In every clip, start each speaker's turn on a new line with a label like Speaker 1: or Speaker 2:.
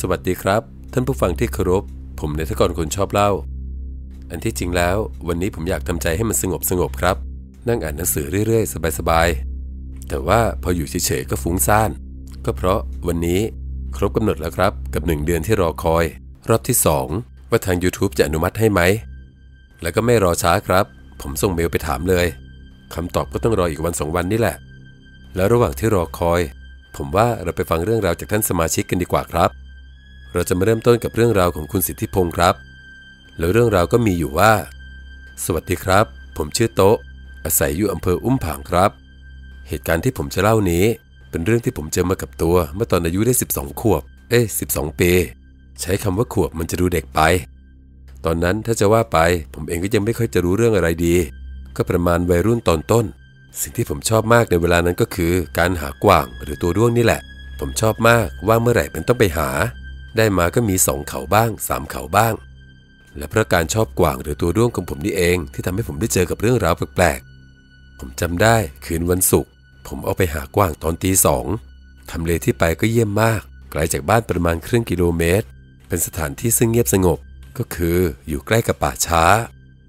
Speaker 1: สวัสดีครับ ท่านผู้ฟังที่เคารพ ผมเนทกรคนชอบเล่า อันที่จริงแล้ว วันนี้ผมอยากทำใจให้มันสงบสงบครับ นั่งอ่านหนังสือเรื่อยๆ สบายๆ แต่ว่าพออยู่เฉยๆก็ฟุ้งซ่าน ก็เพราะวันนี้ครบกำหนดแล้วครับ กับหนึ่งเดือนที่รอคอย รอบที่ 2 ว่าทาง YouTube จะอนุมัติให้ไหม แล้วก็ไม่รอช้าครับ ผมส่งเมลไปถามเลยคำตอบก็ต้องรออีกวันสองวันนี่แหละ แล้วระหว่างที่รอคอย ผมว่าเราไปฟังเรื่องราวจากท่านสมาชิกกันดีกว่าครับ เราจะมาเริ่มต้นกับเรื่องราวของคุณสิทธิพงศ์ครับ แล้วเรื่องราวก็มีอยู่ว่า สวัสดีครับ ผมชื่อโต๊ะ อาศัยอยู่อำเภออุ้มผางครับ เหตุการณ์ที่ผมจะเล่านี้ เป็นเรื่องที่ผมเจอมากับตัว เมื่อตอนอายุได้ 12 ขวบ เอ้ย12 ปี ใช้คำว่าขวบมันจะดูเด็กไป ตอนนั้นถ้าจะว่าไป ผมเองก็ยังไม่ค่อยจะรู้เรื่องอะไรดี ก็ประมาณวัยรุ่นตอนต้น สิ่งที่ผมชอบมากในเวลานั้นก็คือ การหากว่างหรือตัวด้วงนี่แหละ ผมชอบมากว่าเมื่อไหร่เป็นต้องไปหา ได้มาก็มีสองเขาบ้างสามเขาบ้าง และเพราะการชอบกว่างหรือตัวด้วงของผมนี่เองที่ทำให้ผมได้เจอกับเรื่องราวแปลกๆ ผมจำได้คืนวันศุกร์ผมเอาไปหากว่างตอนตีสองทำเลที่ไปก็เยี่ยมมาก ไกลจากบ้านประมาณครึ่งกิโลเมตร เป็นสถานที่ซึ่งเงียบสงบ ก็คืออยู่ใกล้กับป่าช้า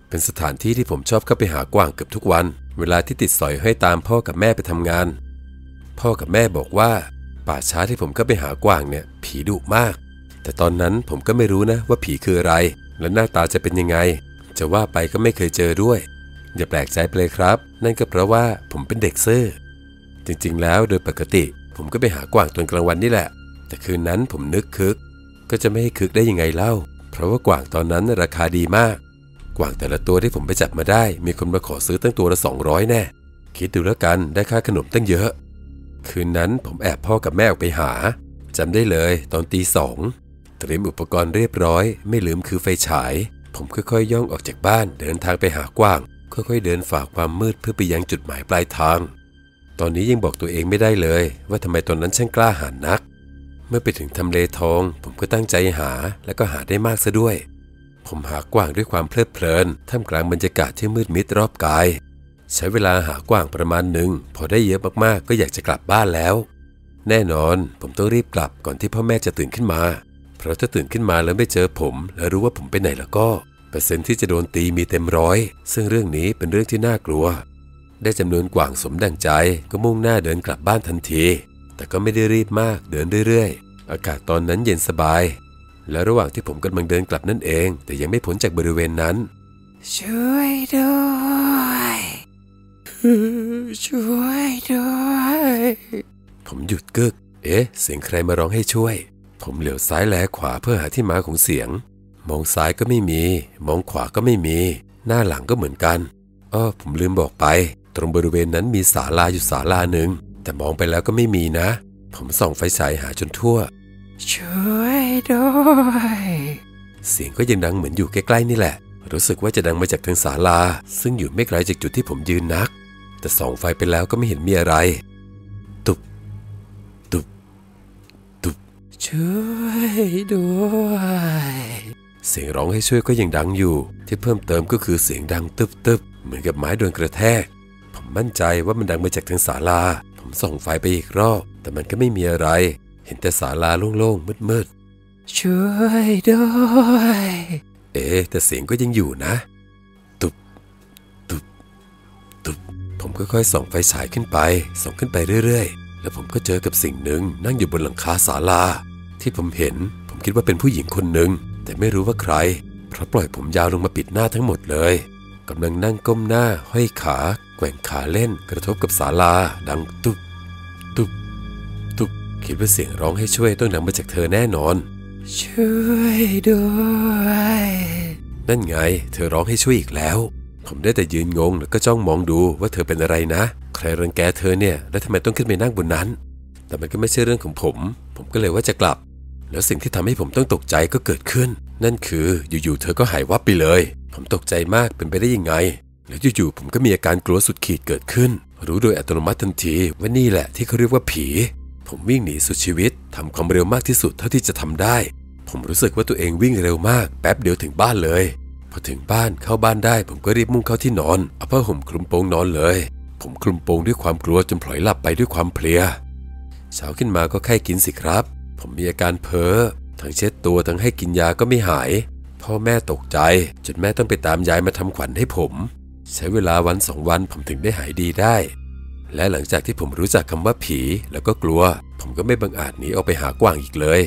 Speaker 1: เป็นสถานที่ที่ผมชอบเข้าไปหากว่างเกือบทุกวัน เวลาที่ติดสอยให้ตามพ่อกับแม่ไปทำงาน พ่อกับแม่บอกว่า ป่าช้าที่ผมเข้าไปหากว่างเนี่ยผีดุมาก แต่ตอนนั้นผมก็ไม่รู้นะว่าผีคืออะไร และหน้าตาจะเป็นยังไง จะว่าไปก็ไม่เคยเจอด้วย อย่าแปลกใจไปเลยครับ นั่นก็เพราะว่าผมเป็นเด็กเซื่อจริงๆ แล้วโดยปกติ ผมก็ไปหากว่างตอนกลางวันนี่แหละ แต่คืนนั้นผมนึกคึก ก็จะไม่ให้คึกได้ยังไงเล่า เพราะว่ากว่างตอนนั้นราคาดีมาก กว่างแต่ละตัวที่ผมไปจับมาได้ มีคนมาขอซื้อตั้งตัวละ 200 แน่ คิดดูแล้วกันได้ค่าขนมตั้งเยอะ คืนนั้นผมแอบพ่อกับแม่ออกไปหาจำได้เลยตอนตีสอง เตรียมอุปกรณ์เรียบร้อย ไม่ลืมคือไฟฉาย ผมค่อยๆย่องออกจากบ้านเดินทางไปหากว้าง ค่อยๆเดินฝ่าความมืดเพื่อไปยังจุดหมายปลายทาง ตอนนี้ยังบอกตัวเองไม่ได้เลย ว่าทำไมตอนนั้นช่างกล้าหาญนัก เมื่อไปถึงทำเลทอง ผมก็ตั้งใจหาและก็หาได้มากซะด้วย ผมหากว้างด้วยความเพลิดเพลินท่ามกลางบรรยากาศที่มืดมิดรอบกาย ใช้เวลาหากว้างประมาณหนึ่งพอได้เยอะมากๆ ก็อยากจะกลับบ้านแล้ว แน่นอน ผมต้องรีบกลับก่อนที่พ่อแม่จะตื่นขึ้นมา เพราะถ้าตื่นขึ้นมาแล้วไม่เจอผม แล้วรู้ว่าผมไปไหนแล้วก็เปอร์เซ็นต์ที่จะโดนตีมีเต็มร้อย ซึ่งเรื่องนี้เป็นเรื่องที่น่ากลัว ได้จำนวนกว่างสมดังใจก็มุ่งหน้าเดินกลับบ้านทันที แต่ก็ไม่ได้รีบมากเดินเรื่อยๆ อากาศตอนนั้นเย็นสบาย และระหว่างที่ผมกำลังเดินกลับนั่นเอง แต่ยังไม่พ้นจากบริเวณนั้น
Speaker 2: ช่วยด้วยช่วยด้วย
Speaker 1: ผมหยุดกึก เอ๊ะ เสียงใครมาร้องให้ช่วย ผมเหลียวซ้ายแลขวาเพื่อหาที่มาของเสียง มองซ้ายก็ไม่มี มองขวาก็ไม่มี หน้าหลังก็เหมือนกันอ้อผมลืมบอกไป ตรงบริเวณนั้นมีศาลาอยู่ศาลาหนึ่ง แต่มองไปแล้วก็ไม่มีนะ ผมส่องไฟฉายหาจนทั่ว
Speaker 2: ช่วยด้วย
Speaker 1: เสียงก็ยังดังเหมือนอยู่ใกล้ๆนี่แหละ รู้สึกว่าจะดังมาจากทางศาลา ซึ่งอยู่ไม่ไกลจากจุดที่ผมยืนนัก แต่ส่องไฟไปแล้วก็ไม่เห็นมีอะไร
Speaker 2: ช่วยด้วย
Speaker 1: เสียงร้องให้ช่วยก็ยังดังอยู่ ที่เพิ่มเติมก็คือเสียงดังตึบตึบๆเหมือนกับไม้โดนกระแทก ผมมั่นใจว่ามันดังมาจากทางศาลา ผมส่องไฟไปอีกรอบ แต่มันก็ไม่มีอะไร เห็นแต่ศาลาโล่งๆมืด
Speaker 2: ช่วยด้วย
Speaker 1: ๆเอ๊ะแต่เสียงก็ยังอยู่นะ ตุบตุบตุบผมค่อยๆส่องไฟฉายขึ้นไป ส่องขึ้นไปเรื่อยๆ แล้วผมก็เจอกับสิ่งหนึ่งนั่งอยู่บนหลังคาศาลา ที่ผมเห็น ผมคิดว่าเป็นผู้หญิงคนหนึ่งแต่ไม่รู้ว่าใคร เพราะปล่อยผมยาวลงมาปิดหน้าทั้งหมดเลยกำลังนั่งก้มหน้า ห้อยขา แกว่งขาเล่นกระทบกับศาลา ดังตุบตุบตุบคิดว่าเสียงร้องให้ช่วยต้องดังมาจากเธอแน่นอน
Speaker 2: ช่วยด้วย
Speaker 1: นั่นไง เธอร้องให้ช่วยอีกแล้ว ผมได้แต่ยืนงงแล้วก็จ้องมองดูว่าเธอเป็นอะไรนะ ใครรังแกเธอเนี่ย แล้วทำไมต้องขึ้นไปนั่งบนนั้น แต่มันก็ไม่ใช่เรื่องของผม ผมก็เลยว่าจะกลับ แล้วสิ่งที่ทำให้ผมต้องตกใจก็เกิดขึ้น นั่นคืออยู่ๆเธอก็หายวับไปเลย ผมตกใจมากเป็นไปได้ยังไง แล้วอยู่ๆผมก็มีอาการกลัวสุดขีดเกิดขึ้น รู้โดยอัตโนมัติทันทีว่านี่แหละที่เขาเรียกว่าผี ผมวิ่งหนีสุดชีวิตทำความเร็วมากที่สุดเท่าที่จะทำได้ ผมรู้สึกว่าตัวเองวิ่งเร็วมาก แป๊บเดียวถึงบ้านเลย พอถึงบ้านเข้าบ้านได้ ผมก็รีบมุ่งเข้าที่นอนเอาผ้าห่มคลุมโปงนอนเลย ผมคลุมโปงด้วยความกลัวจนพลอยหลับไปด้วยความเพลียเช้าขึ้นมาก็ไข้กินสิครับ ผมมีอาการเพ้อทั้งเช็ดตัวทั้งให้กินยาก็ไม่หาย พ่อแม่ตกใจจนแม่ต้องไปตามยายมาทำขวัญให้ผม ใช้เวลาวันสองวันผมถึงได้หายดีได้ และหลังจากที่ผมรู้จักคำว่าผีแล้วก็กลัว ผมก็ไม่บังอาจหนีออกไปหากวางอีกเลย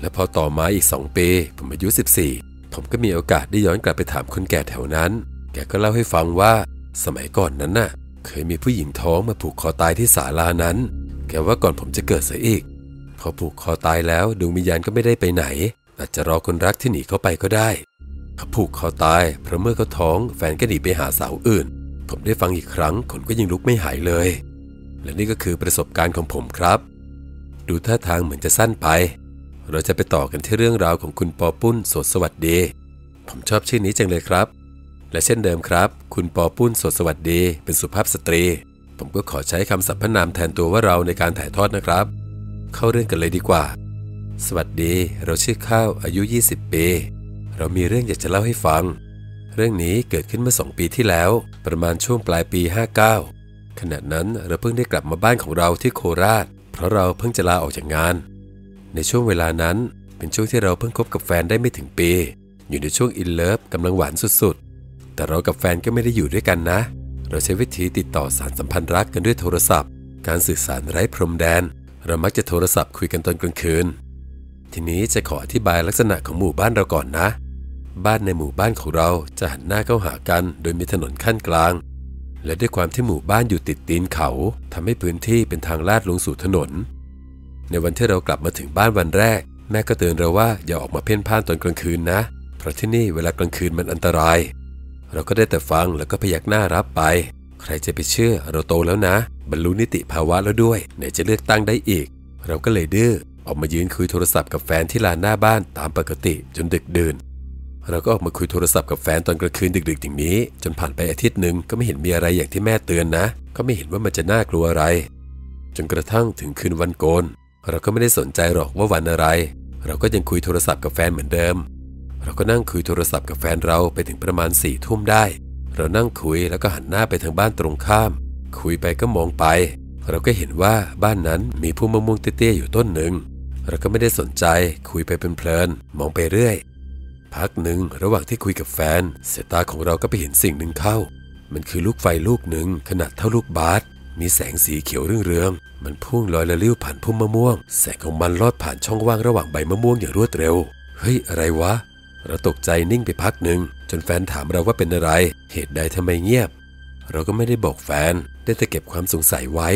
Speaker 1: และพอต่อมาอีกสองปี ผมอายุ 14 ผมก็มีโอกาสได้ย้อนกลับไปถามคนแก่แถวนั้น แกก็เล่าให้ฟังว่า สมัยก่อนนั้นน่ะ เคยมีผู้หญิงท้องมาผูกคอตายที่ศาลานั้น แกว่าก่อนผมจะเกิดเสียอีก พอผูกคอตายแล้วดวงวิญญาณก็ไม่ได้ไปไหน อาจจะรอคนรักที่หนีเข้าไปก็ได้เขาผูกคอตายเพราะเมื่อเขาท้องแฟนก็หนีไปหาสาวอื่น ผมได้ฟังอีกครั้งขนก็ยังลุกไม่หายเลย และนี่ก็คือประสบการณ์ของผมครับ ดูท่าทางเหมือนจะสั้นไป เราจะไปต่อกันที่เรื่องราวของคุณปอปุ้นสดสวัสดี ผมชอบชื่อนี้จังเลยครับ และเช่นเดิมครับ คุณปอปุ้นสดสวัสดี เป็นสุภาพสตรี ผมก็ขอใช้คำสรรพนามแทนตัวว่าเราในการถ่ายทอดนะครับ เข้าเรื่องกันเลยดีกว่า สวัสดี เราชื่อข้าวอายุ 20 ปี เรามีเรื่องอยากจะเล่าให้ฟัง เรื่องนี้เกิดขึ้นเมื่อสองปีที่แล้ว ประมาณช่วงปลายปี 59 ขณะนั้นเราเพิ่งได้กลับมาบ้านของเราที่โคราช เพราะเราเพิ่งจะลาออกจากงาน ในช่วงเวลานั้นเป็นช่วงที่เราเพิ่งคบกับแฟนได้ไม่ถึงปี อยู่ในช่วงอินเลิฟกำลังหวานสุดๆ แต่เรากับแฟนก็ไม่ได้อยู่ด้วยกันนะ เราใช้วิธีติดต่อสารสัมพันธ์รักกันด้วยโทรศัพท์ การสื่อสารไร้พรมแดน เรามักจะโทรศัพท์คุยกันตอนกลางคืน ทีนี้จะขออธิบายลักษณะของหมู่บ้านเราก่อนนะ บ้านในหมู่บ้านของเราจะหันหน้าเข้าหากัน โดยมีถนนขั้นกลาง และด้วยความที่หมู่บ้านอยู่ติดตีนเขาทำให้พื้นที่เป็นทางลาดลงสู่ถนน ในวันที่เรากลับมาถึงบ้านวันแรก แม่ก็เตือนเราว่าอย่าออกมาเพ่นพ่านตอนกลางคืนนะ เพราะที่นี่เวลากลางคืนมันอันตราย เราก็ได้แต่ฟังแล้วก็พยักหน้ารับไป ใครจะไปเชื่อเราโตแล้วนะ บรรลุนิติภาวะแล้วด้วย ไหนจะเลือกตั้งได้อีก เราก็เลยดื้อออกมายืนคุยโทรศัพท์กับแฟนที่ลานหน้าบ้านตามปกติจนดึกดื่นเราก็ออกมาคุยโทรศัพท์กับแฟนตอนกลางคืนดึกๆอย่างนี้ จนผ่านไปอาทิตย์หนึ่งก็ไม่เห็นมีอะไรอย่างที่แม่เตือนนะ ก็ไม่เห็นว่ามันจะน่ากลัวอะไร จนกระทั่งถึงคืนวันโกน เราก็ไม่ได้สนใจหรอกว่าวันอะไร เราก็ยังคุยโทรศัพท์กับแฟนเหมือนเดิม เราก็นั่งคุยโทรศัพท์กับแฟนเราไปถึงประมาณสี่ทุ่มได้ เรานั่งคุยแล้วก็หันหน้าไปทางบ้านตรงข้าม คุยไปก็มองไป เราก็เห็นว่าบ้านนั้นมีพุ่มมะม่วงเตี้ยๆอยู่ต้นหนึ่ง เราก็ไม่ได้สนใจคุยไปเป็นเพลินมองไปเรื่อย พักหนึ่งระหว่างที่คุยกับแฟนสายตาของเราก็ไปเห็นสิ่งหนึ่งเข้า มันคือลูกไฟลูกหนึ่งขนาดเท่าลูกบาสมีแสงสีเขียวเรืองๆมันพุ่งลอยละลิ้วผ่านพุ่มมะม่วง แสงของมันลอดผ่านช่องว่างระหว่างใบมะม่วงอย่างรวดเร็ว เฮ้ยอะไรวะ เราตกใจนิ่งไปพักหนึ่งจนแฟนถามเราว่าเป็นอะไร เหตุใดทำไมเงียบ เราก็ไม่ได้บอกแฟน ได้แต่เก็บความสงสัยไว้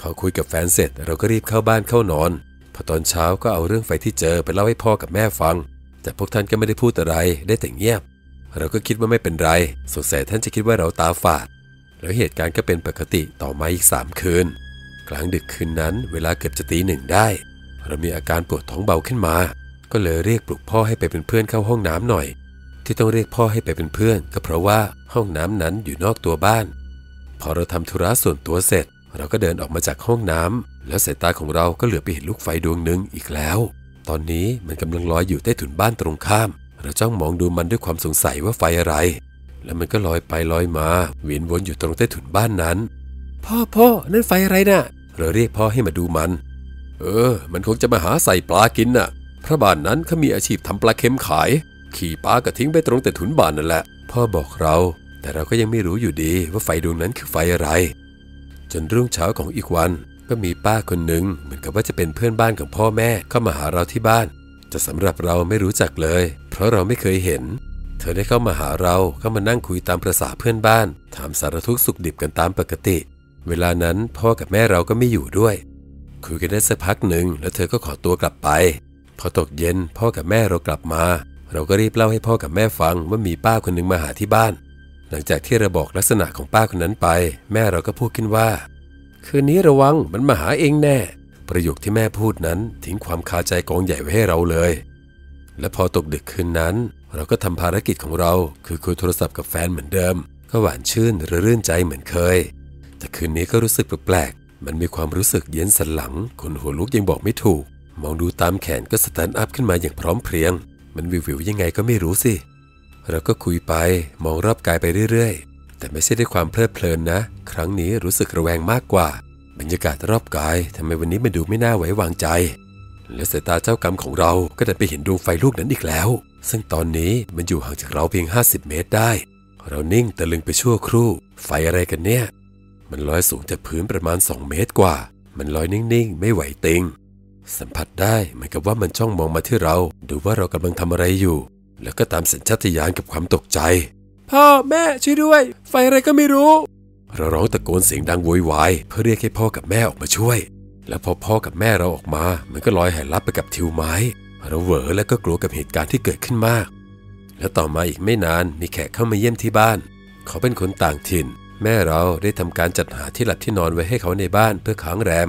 Speaker 1: พอคุยกับแฟนเสร็จเราก็รีบเข้าบ้านเข้านอน พอตอนเช้าก็เอาเรื่องไฟที่เจอไปเล่าให้พ่อกับแม่ฟัง แต่พวกท่านก็ไม่ได้พูดอะไร ได้แต่เงียบ เราก็คิดว่าไม่เป็นไร สงสัยท่านจะคิดว่าเราตาฝาด แล้วเหตุการณ์ก็เป็นปกติต่อมาอีกสามคืน กลางดึกคืนนั้น เวลาเกือบจะตีหนึ่งได้ เรามีอาการปวดท้องเบาขึ้นมา ก็เลยเรียกปลุกพ่อให้ไปเป็นเพื่อนเข้าห้องน้ำหน่อย ที่ต้องเรียกพ่อให้ไปเป็นเพื่อน ก็เพราะว่าห้องน้ำนั้นอยู่นอกตัวบ้าน พอเราทำธุระส่วนตัวเสร็จ เราก็เดินออกมาจากห้องน้ำแล้วสายตาของเราก็เหลือไปเห็นลูกไฟดวงหนึ่งอีกแล้ว ตอนนี้มันกำลังลอยอยู่ใต้ถุนบ้านตรงข้าม เราจ้องมองดูมันด้วยความสงสัยว่าไฟอะไร แล้วมันก็ลอยไปลอยมาเวียนวนอยู่ตรงใต้ถุนบ้านนั้น พ่อพ่อนั่นไฟอะไรน่ะเราเรียกพ่อให้มาดูมัน เออ มันคงจะมาหาใส่ปลากินน่ะ เพราะบ้านนั้นเขามีอาชีพทำปลาเค็มขาย ขี่ปลาก็ทิ้งไปตรงแต่ถุนบ้านนั่นแหละ พ่อบอกเรา แต่เราก็ยังไม่รู้อยู่ดีว่าไฟดวงนั้นคือไฟอะไร จนรุ่งเช้าของอีกวันก็มีป้าคนหนึ่งเหมือนกับว่าจะเป็นเพื่อนบ้านของพ่อแม่เข้ามาหาเราที่บ้าน จะสำหรับเราไม่รู้จักเลย เพราะเราไม่เคยเห็น เธอได้เข้ามาหาเราเข้ามานั่งคุยตามประษาเพื่อนบ้าน ถามสารทุกข์สุขดิบกันตามปกติ เวลานั้นพ่อกับแม่เราก็ไม่อยู่ด้วย คุยกันได้สักพักหนึ่งแล้วเธอก็ขอตัวกลับไป พอตกเย็นพ่อกับแม่เรากลับมา เราก็รีบเล่าให้พ่อกับแม่ฟังว่ามีป้าคนหนึ่งมาหาที่บ้าน หลังจากที่เราบอกลักษณะของป้าคนนั้นไป แม่เราก็พูดขึ้นว่า คืนนี้ระวังมันมาหาเองแน่ ประโยคที่แม่พูดนั้นทิ้งความคาใจกองใหญ่ไว้ให้เราเลย และพอตกดึกคืนนั้น เราก็ทำภารกิจของเรา คือคุยโทรศัพท์กับแฟนเหมือนเดิม ก็หวานชื่นระรื่นใจเหมือนเคย แต่คืนนี้ก็รู้สึกแปลกๆมันมีความรู้สึกเย็นสันหลังขนหัวลุกยังบอกไม่ถูก มองดูตามแขนก็ stand up ขึ้นมาอย่างพร้อมเพรียง มันวิววิวๆยังไงก็ไม่รู้สิ เราก็คุยไปมองรอบกายไปเรื่อยๆ แต่ไม่ใช่ด้วยความเพลิดเพลินนะ ครั้งนี้รู้สึกระแวงมากกว่า บรรยากาศรอบกายทำไมวันนี้มันดูไม่น่าไว้วางใจ และสายตาเจ้ากรรมของเราก็ได้ไปเห็นดวงไฟลูกนั้นอีกแล้ว ซึ่งตอนนี้มันอยู่ห่างจากเราเพียง 50 เมตรได้ เรานิ่งตะลึงไปชั่วครู่ ไฟอะไรกันเนี่ย มันลอยสูงจากพื้นประมาณ 2 เมตรกว่า มันลอยนิ่งๆ ไม่ไหวติง สัมผัสได้เหมือนกับว่ามันจ้องมองมาที่เรา ดูว่าเรากำลังทำอะไรอยู่ แล้วก็ตามสัญชาตญาณกับความตกใจ
Speaker 2: พ่อแม่ช่วยด้วย ไฟอะไรก็ไม่รู้
Speaker 1: เราร้องตะโกนเสียงดังโวยวายเพื่อเรียกให้พ่อกับแม่ออกมาช่วย แล้วพอพ่อกับแม่เราออกมา มันก็ลอยหายลับไปกับทิวไม้ เราเหวอและก็กลัวกับเหตุการณ์ที่เกิดขึ้นมาก แล้วต่อมาอีกไม่นานมีแขกเข้ามาเยี่ยมที่บ้าน เขาเป็นคนต่างถิ่น แม่เราได้ทำการจัดหาที่หลับที่นอนไว้ให้เขาในบ้านเพื่อค้างแรม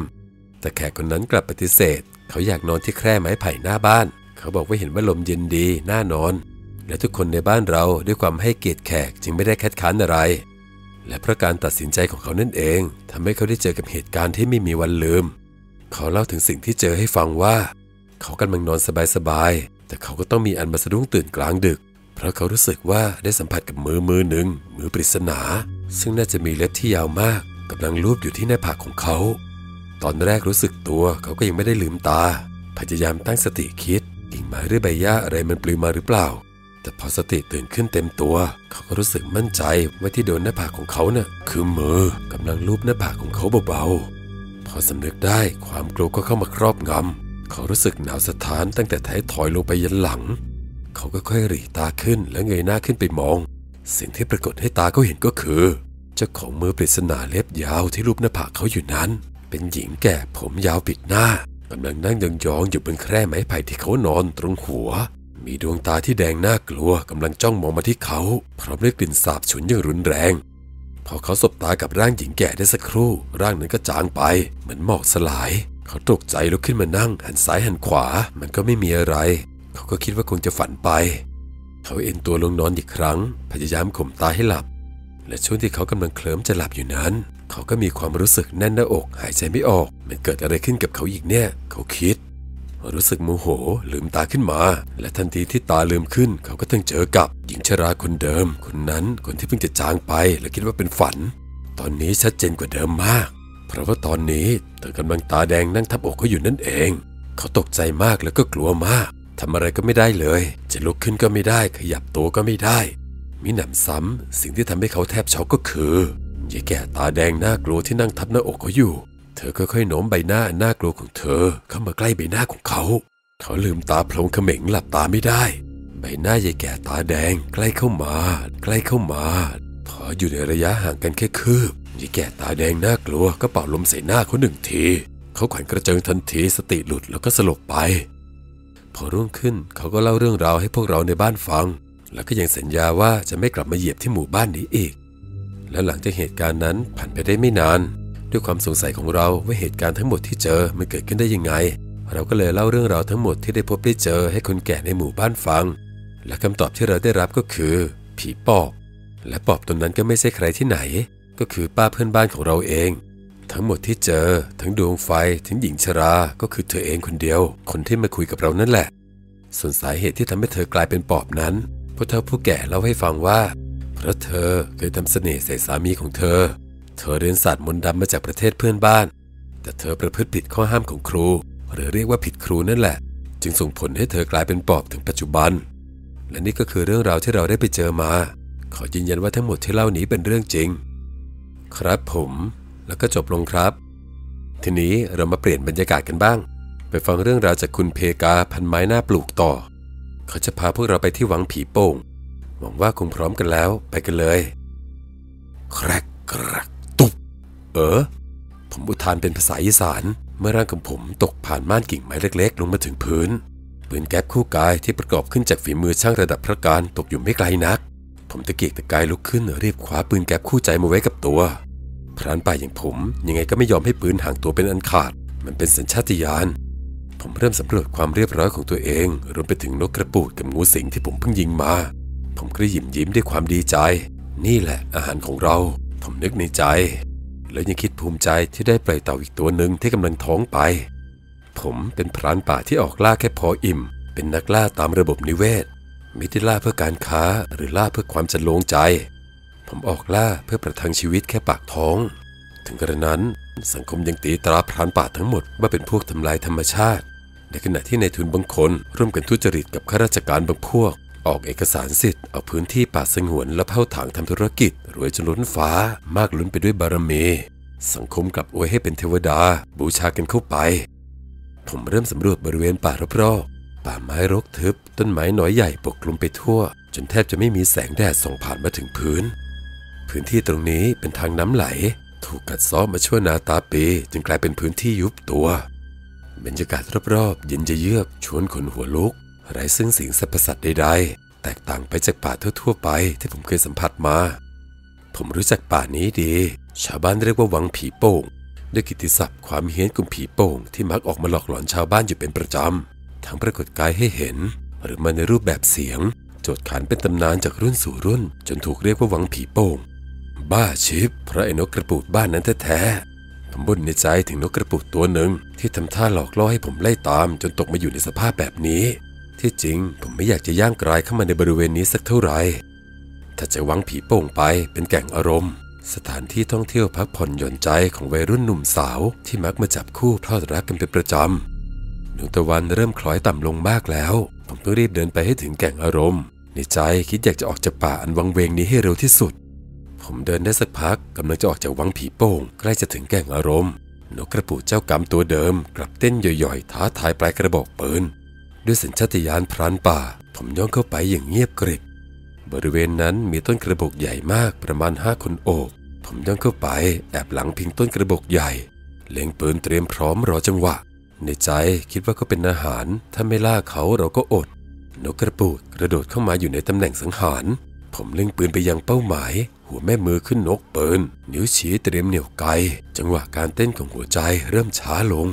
Speaker 1: แต่แขกคนนั้นกลับปฏิเสธ เขาอยากนอนที่แคร่ไม้ไผ่หน้าบ้าน เขาบอกว่าเห็นว่าลมเย็นดีน่านอน และทุกคนในบ้านเราด้วยความให้เกียรติแขกจึงไม่ได้คัดค้านอะไร และเพราะการตัดสินใจของเขานั่นเองทำให้เขาได้เจอกับเหตุการณ์ที่ไม่มีวันลืม เขาเล่าถึงสิ่งที่เจอให้ฟังว่า เขากำลังนอนสบายๆแต่เขาก็ต้องมีอันมาสะดุ้งตื่นกลางดึก เพราะเขารู้สึกว่าได้สัมผัสกับมือมือหนึ่งมือปริศนา ซึ่งน่าจะมีเล็บที่ยาวมากกำลังลูบอยู่ที่หน้าผากของเขา ตอนแรกรู้สึกตัวเขาก็ยังไม่ได้ลืมตา พยายามตั้งสติคิดกิ่งไม้หรือใบหญ้าอะไรมันปลิวมาหรือเปล่า แต่พอสติตื่นขึ้นเต็มตัว เขาก็รู้สึกมั่นใจว่าที่โดนหน้าผากของเขาเน่ะคือมือกำลังลูบหน้าผากของเขาเบาๆ พอสำนึกได้ความกลัวก็เข้ามาครอบงำเขารู้สึกหนาวสะท้านตั้งแต่ท้ายถอยลงไปยันหลัง เขาก็ค่อยหลีตาขึ้นและเงยหน้าขึ้นไปมอง สิ่งที่ปรากฏให้ตาเขาเห็นก็คือ เจ้าของมือปริศนาเล็บยาวที่รูปหน้าผากเขาอยู่นั้น เป็นหญิงแก่ผมยาวปิดหน้ากำลังนั่งยองๆอยู่บนแคร่ไม้ไผ่ที่เขานอนตรงหัว มีดวงตาที่แดงน่ากลัวกำลังจ้องมองมาที่เขา พร้อมด้วยกลิ่นสาบฉุนอย่างรุนแรง พอเขาสบตากับร่างหญิงแก่ได้สักครู่ ร่างนั้นก็จางไป เหมือนหมอกสลาย เขาตกใจลุกขึ้นมานั่ง หันซ้ายหันขวา มันก็ไม่มีอะไร เขาก็คิดว่าคงจะฝันไป เขาเอ็นตัวลงนอนอีกครั้ง พยายามข่มตาให้หลับ และช่วงที่เขากำลังเคลิ้มจะหลับอยู่นั้น เขาก็มีความรู้สึกแน่นหน้าอก หายใจไม่ออก มันเกิดอะไรขึ้นกับเขาอีกเนี่ย เขาคิด รู้สึกโมโห ลืมตาขึ้นมา และทันทีที่ตาลืมขึ้น เขาก็ต้องเจอกับหญิงชราคนเดิม คนนั้น คนที่เพิ่งจะจางไป และคิดว่าเป็นฝัน ตอนนี้ชัดเจนกว่าเดิมมาก เพราะว่าตอนนี้เธอกำลังตาแดงนั่งทับอกเขาอยู่นั่นเอง เขาตกใจมากแล้วก็กลัวมากทำอะไรก็ไม่ได้เลย จะลุกขึ้นก็ไม่ได้ ขยับตัวก็ไม่ได้ มิหนำซ้ำสิ่งที่ทำให้เขาแทบช็อกก็คือ ยายแก่ตาแดงน่ากลัวที่นั่งทับหน้าอกเขาอยู่ เธอค่อยๆโน้มใบหน้าน่ากลัวของเธอเข้ามาใกล้ใบหน้าของเขา เขาลืมตาโพลงเขม็งหลับตาไม่ได้ ใบหน้ายายแก่ตาแดงใกล้เข้ามา ใกล้เข้ามา พออยู่ในระยะห่างกันแค่คืบยายแก่ตาแดงน่ากลัวก็เป่าลมใส่หน้าเขาหนึ่งที เขาขวัญกระเจิงทันทีสติหลุดแล้วก็สลบไป พอรุ่งขึ้นเขาก็เล่าเรื่องราวให้พวกเราในบ้านฟัง แล้วก็ยังสัญญาว่าจะไม่กลับมาเหยียบที่หมู่บ้านนี้อีก และหลังจากเหตุการณ์นั้นผ่านไปได้ไม่นาน ด้วยความสงสัยของเราว่าเหตุการณ์ทั้งหมดที่เจอมันเกิดขึ้นได้ยังไง เราก็เลยเล่าเรื่องราวทั้งหมดที่ได้พบได้เจอให้คนแก่ในหมู่บ้านฟัง และคำตอบที่เราได้รับก็คือ ผีปอบ และปอบตนนั้นก็ไม่ใช่ใครที่ไหน ก็คือป้าเพื่อนบ้านของเราเอง ทั้งหมดที่เจอ ทั้งดวงไฟทั้งหญิงชรา ก็คือเธอเองคนเดียว คนที่มาคุยกับเรานั่นแหละ ส่วนสาเหตุที่ทำให้เธอกลายเป็นปอบนั้นผู้เฒ่าผู้แก่เล่าให้ฟังว่า เพราะเธอเคยทำเสน่ห์ใส่สามีของเธอ เธอเรียนศาสตร์มนต์ดำมาจากประเทศเพื่อนบ้าน แต่เธอประพฤติผิดข้อห้ามของครู หรือเรียกว่าผิดครูนั่นแหละ จึงส่งผลให้เธอกลายเป็นปอบถึงปัจจุบัน และนี่ก็คือเรื่องราวที่เราได้ไปเจอมา ขอยืนยันว่าทั้งหมดที่เล่านี้เป็นเรื่องจริง ครับผมแล้วก็จบลงครับ ทีนี้เรามาเปลี่ยนบรรยากาศกันบ้าง ไปฟังเรื่องราวจากคุณเพกาพันไม้หน้าปลูกต่อ เขาจะพาพวกเราไปที่วังผีโป่ง หวังว่าคงพร้อมกันแล้วไปกันเลยแครกกรักตุบเออ ผมอุทานเป็นภาษาอีสาน เมื่อร่างของผมตกผ่านม่านกิ่งไม้เล็ก ๆ ลงมาถึงพื้น ปืนแก๊ปคู่กายที่ประกอบขึ้นจากฝีมือช่างระดับพระการตกอยู่ไม่ไกลนัก ผมตะเกียกตะกายลุกขึ้นรีบคว้าปืนแก๊ปคู่ใจมาไว้กับตัวพรานป่าอย่างผมยังไงก็ไม่ยอมให้ปืนห่างตัวเป็นอันขาด มันเป็นสัญชาตญาณผมเริ่มสำรวจความเรียบร้อยของตัวเอง รวมไปถึงนกกระปูดกับงูสิงที่ผมเพิ่งยิงมา ผมก็ยิ้มยิ้มด้วยความดีใจ นี่แหละอาหารของเรา ผมนึกในใจ แล้วยังคิดภูมิใจที่ได้ปล่อยเต่าอีกตัวหนึ่งที่กำลังท้องไป ผมเป็นพรานป่าที่ออกล่าแค่พออิ่ม เป็นนักล่าตามระบบนิเวศ ไม่ได้ล่าเพื่อการค้าหรือล่าเพื่อความจะโลงใจ ผมออกล่าเพื่อประทังชีวิตแค่ปากท้อง ถึงกระนั้นสังคมยังตีตราพรานป่าทั้งหมดว่าเป็นพวกทำลายธรรมชาติ ในขณะที่ในายทุนบางคนร่วมกันทุจริตกับข้าราชการบางพวก ออกเอกสารสิทธิ์เอาพื้นที่ป่าสงวนและเผาถางทำธุรกิจรวยจนล้นฟ้ามากล้นไปด้วยบารมี สังคมกลับอวยให้เป็นเทวดา บูชากันเข้าไป ผมเริ่มสำรวจบริเวณป่ารอบๆป่าไม้รกทึบ ต้นไม้น้อยใหญ่ปกคลุมไปทั่ว จนแทบจะไม่มีแสงแดดส่องผ่านมาถึงพื้น พื้นที่ตรงนี้เป็นทางน้ำไหล ถูกกัดเซ้อมาชั่วนาตาปีจึงกลายเป็นพื้นที่ยุบตัวบรรยากาศรอบๆเย็นจะเยือกชวนขนหัวลุก ไร้ซึ่งสิ่งสรรพสัตว์ใดๆ แตกต่างไปจากป่าทั่วๆไปที่ผมเคยสัมผัสมา ผมรู้จักป่านี้ดี ชาวบ้านเรียกว่าวังผีโป่ง ด้วยกิตติศัพท์ความเฮี้ยนของผีโป่งที่มักออกมาหลอกหลอนชาวบ้านอยู่เป็นประจำ ทั้งปรากฏกายให้เห็น หรือมาในรูปแบบเสียง โจทย์ขานเป็นตำนานจากรุ่นสู่รุ่น จนถูกเรียกว่าวังผีโป่ง บ้าชิบพระไอ้นกกระปูดบ้านนั้นแท้ๆผมบ่นในใจถึงนกกระปูดตัวหนึ่งที่ทำท่าหลอกล่อให้ผมไล่ตามจนตกมาอยู่ในสภาพแบบนี้ ที่จริงผมไม่อยากจะย่างกรายเข้ามาในบริเวณนี้สักเท่าไหร่ ถ้าจะวังผีโป่งไปเป็นแก่งอารมณ์ สถานที่ท่องเที่ยวพักผ่อนหย่อนใจของวัยรุ่นหนุ่มสาวที่มักมาจับคู่พลอดรักกันเป็นประจำดวงตะวันเริ่มคล้อยต่ำลงมากแล้ว ผมต้องรีบเดินไปให้ถึงแก่งอารมณ์ ในใจคิดอยากจะออกจากป่าอันวังเวงนี้ให้เร็วที่สุด ผมเดินได้สักพักกำลังจะออกจากวังผีโป่งใกล้จะถึงแก่งอารมณ์นกกระปูเจ้ากรรมตัวเดิม กลับเต้นย่อยๆท้าทายปลายกระบอกปืน ด้วยสัญชาตญาณพรานป่า ผมย่องเข้าไปอย่างเงียบกริบ บริเวณนั้นมีต้นกระบอกใหญ่มากประมาณห้าคนโอบ ผมย่องเข้าไปแอบหลังพิงต้นกระบอกใหญ่ เล็งปืนเตรียมพร้อมรอจังหวะ ในใจคิดว่าเขาเป็นอาหาร ถ้าไม่ล่าเขาเราก็อด นกกระปูดกระโดดเข้ามาอยู่ในตำแหน่งสังหาร ผมเล็งปืนไปยังเป้าหมาย หัวแม่มือขึ้นนกปืน นิ้วชี้เตรียมเหนี่ยวไก จังหวะการเต้นของหัวใจเริ่มช้าลง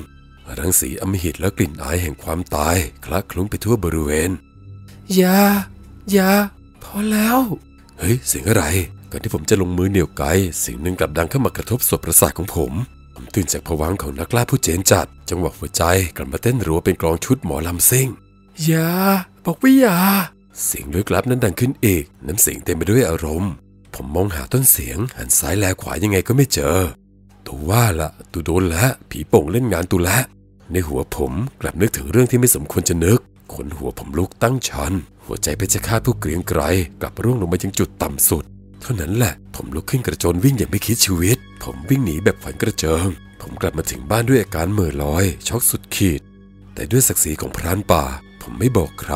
Speaker 1: รังสีอำมหิตและกลิ่นอายแห่งความตายคละคลุ้งไปทั่วบริเวณ
Speaker 2: อย่าอย่าพอแล้ว
Speaker 1: เฮ้ย เสียงอะไรก่อนที่ผมจะลงมือเหนี่ยวไกสิ่งหนึ่งกลับดังเข้ามากระทบสบประสาทของผม ผมตื่นจากผวังค์ของนักล่าผู้เจนจัด จังหวะหัวใจกลับมาเต้นรัวเป็นกลองชุดหมอลำซิ่ง
Speaker 2: อย่าบอกว่าอย่า
Speaker 1: เสียงลึกลับนั้นดังขึ้นอีก น้ำเสียงเต็มไปด้วยอารมณ์ ผมมองหาต้นเสียง หันซ้ายแลขวายังไงก็ไม่เจอ ตูว่าละตูโดนละ ผีโป่งเล่นงานตูละ ในหัวผมกลับนึกถึงเรื่องที่ไม่สมควรจะนึก ขนหัวผมลุกตั้งชัน หัวใจเพชฌฆาตผู้เกรียงไกรกลับร่วงลงมายังจุดต่ำสุด เท่านั้นแหละ ผมลุกขึ้นกระโจนวิ่งอย่างไม่คิดชีวิต ผมวิ่งหนีแบบฝันกระเจิง ผมกลับมาถึงบ้านด้วยอาการเหม่อลอย ช็อกสุดขีด แต่ด้วยศักดิ์ศรีของพรานป่า ผมไม่บอกใคร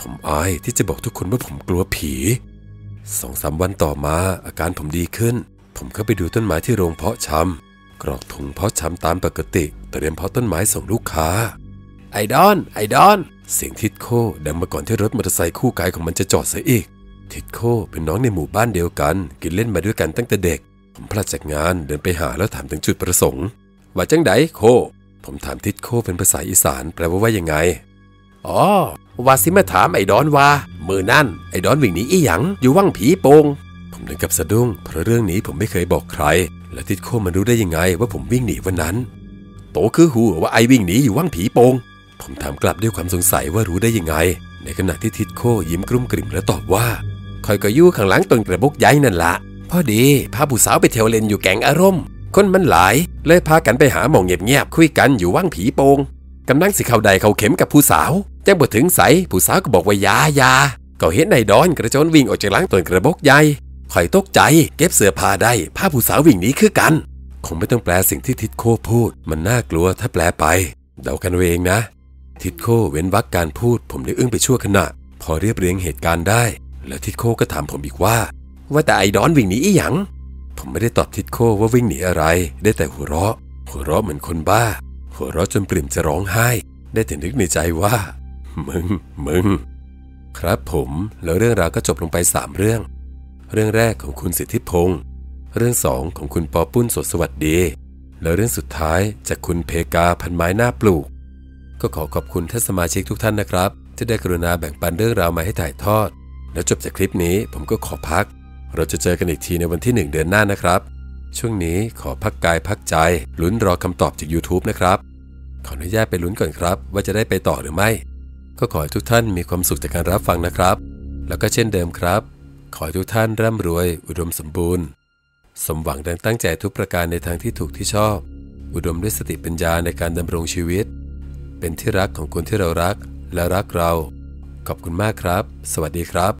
Speaker 1: ผมอายที่จะบอกทุกคนว่าผมกลัวผีสองสามวันต่อมาอาการผมดีขึ้น ผมเข้าไปดูต้นไม้ที่โรงเพาะชำกรอกถุงเพาะชำตามปกติ เตรียมเพาะต้นไม้ส่งลูกค้า
Speaker 2: ไอดอน ไอดอน
Speaker 1: เสียงทิดโคดังมาก่อนที่รถมอเตอร์ไซค์คู่กายของมันจะจอดเสียอีก ทิดโคเป็นน้องในหมู่บ้านเดียวกัน กินเล่นมาด้วยกันตั้งแต่เด็ก ผมพลาดจากงานเดินไปหาแล้วถามถึงจุดประสงค์ ว่าจังไดโค ผมถามทิดโคเป็นภาษาอีสานแปลว่าว่ายังไง
Speaker 2: อ๋อว่าสิมาถามไอ้ดอนว่า มือนั่นไอ้ดอนวิ่งหนีอีหยังอยู่ว่างผีโปง
Speaker 1: ผมถึงกับสะดุ้งเพราะเรื่องนี้ผมไม่เคยบอกใคร และทิดโคมันรู้ได้ยังไงว่าผมวิ่งหนีวันนั้น
Speaker 2: โตคือหูว่าไอวิ่งหนีอยู่ว่างผีโปง
Speaker 1: ผมถามกลับด้วยความสงสัยว่ารู้ได้ยังไง ในขณะที่ทิดโคยิ้มกลุ้มกลิ่มและตอบว่า
Speaker 2: คอยก็ยู่ข้างหลังต้นกระบกใหญ่นั่นละพอดีพาผู้สาวไปเที่ยวเล่นอยู่แก่งอารมณ์ คนมันหลาย เลยพากันไปหาหมองเงียบๆคุยกันอยู่ว่างผีโปงกำลังสิเข้าใดเข้าเข็มกับผู้สาวจังบ่ถึงใสผู้สาวก็บอกว่ายายาก็เห็นนายดอนกระโจนวิ่งออกจากหลังต้นกระบกใหญ่คอยตกใจเก็บเสื้อผ้าได้พาผู้สาววิ่งหนีคือกัน
Speaker 1: คงไม่ต้องแปลสิ่งที่ทิดโคพูด มันน่ากลัวถ้าแปลไป เดากันเอาเองนะ ทิดโคเว้นวรรคการพูด ผมได้อึ้งไปชั่วขณะ พอเรียบเรียงเหตุการณ์ได้ แล้วทิดโคก็ถามผมอีกว่า
Speaker 2: ว่าแต่ไอ้ดอนวิ่งหนีอีหยัง
Speaker 1: ผมไม่ได้ตอบทิดโคว่าวิ่งหนีอะไร ได้แต่หัวเราะ หัวเราะเหมือนคนบ้า หัวเราะจนปริ่มจะร้องไห้ ได้แต่นึกในใจว่า มึง มึง ครับผม แล้วเรื่องราวก็จบลงไปสามเรื่อง เรื่องแรกของคุณสิทธิพงศ์ เรื่องสองของคุณปอปุ้นสดสวัสดี แล้วเรื่องสุดท้ายจากคุณเพกาพันไม้หน้าปลูก ก็ขอขอบคุณท่านสมาชิกทุกท่านนะครับ ที่ได้กรุณาแบ่งปันเรื่องราวมาให้ถ่ายทอด แล้วจบจากคลิปนี้ผมก็ขอพัก เราจะเจอกันอีกทีในวันที่หนึ่งเดือนหน้านะครับ ช่วงนี้ขอพักกายพักใจลุ้นรอคำตอบจาก YouTube นะครับ ขออนุญาตไปลุ้นก่อนครับ ว่าจะได้ไปต่อหรือไม่ ก็ขอให้ทุกท่านมีความสุขจากการรับฟังนะครับ แล้วก็เช่นเดิมครับ ขอให้ทุกท่านร่ำรวย อุดมสมบูรณ์ สมหวังดังตั้งใจทุกประการในทางที่ถูกที่ชอบ อุดมด้วยสติปัญญาในการดำรงชีวิต เป็นที่รักของคนที่เรารักและรักเรา ขอบคุณมากครับ สวัสดีครับ